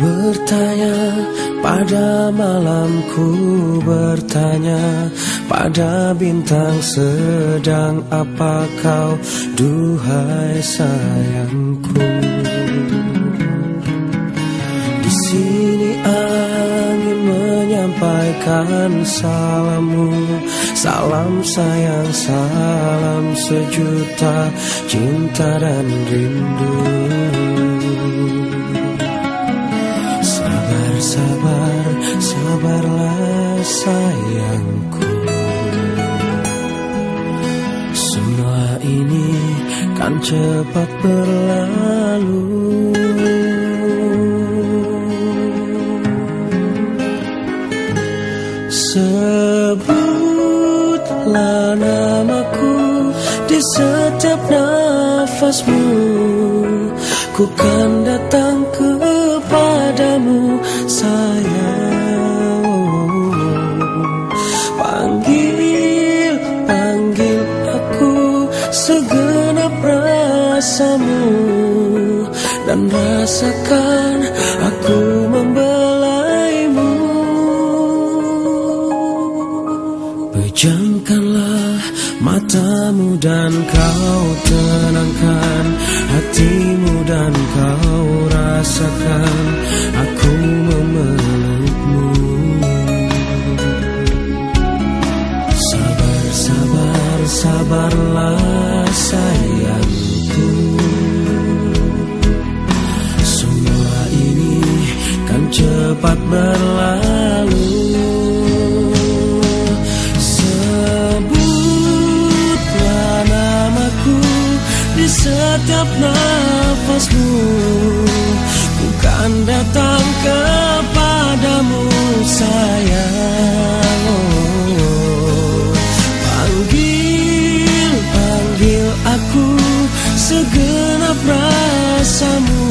bertanya pada malamku bertanya pada bintang sedang apa kau duhai sayangku? Di sini angin menyampaikan salammu salam sayang salam sejuta cinta dan rindu sabarlah sayangku. Semua ini kan cepat berlalu. Sebutlah namaku di setiap nafasmu. Ku kan datang kepadamu sayang rasamu Dan rasakan aku membelaimu. Pejamkanlah matamu dan kau tenangkan hatimu dan kau rasakan aku memelukmu nafasmu. Bukan datang kepadamu sayang. Panggil, panggil aku segenap rasamu.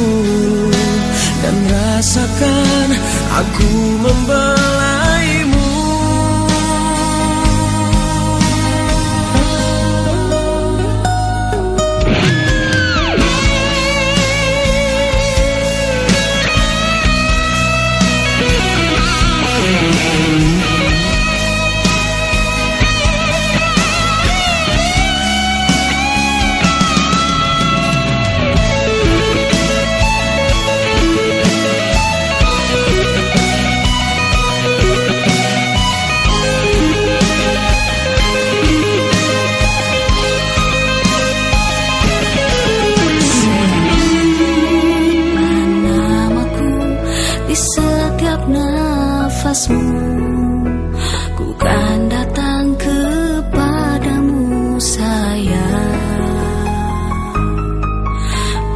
Dan rasakan aku membelaimu nafasmu. Ku kan datang kepadamu sayang.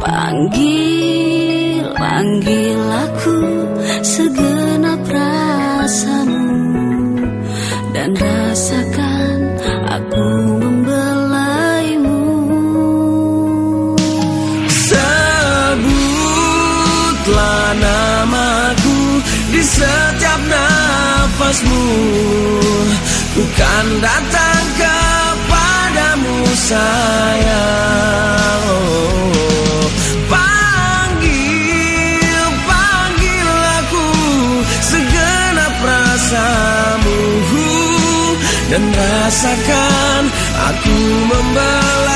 Panggil, panggil aku segenap rasamu. Dan rasakan aku membelaimu. Sebutlah namaku di setiap nafasmu Bukan datang kepadamu sayang oh. Panggil, panggil aku segenap rasamu Dan rasakan aku membelai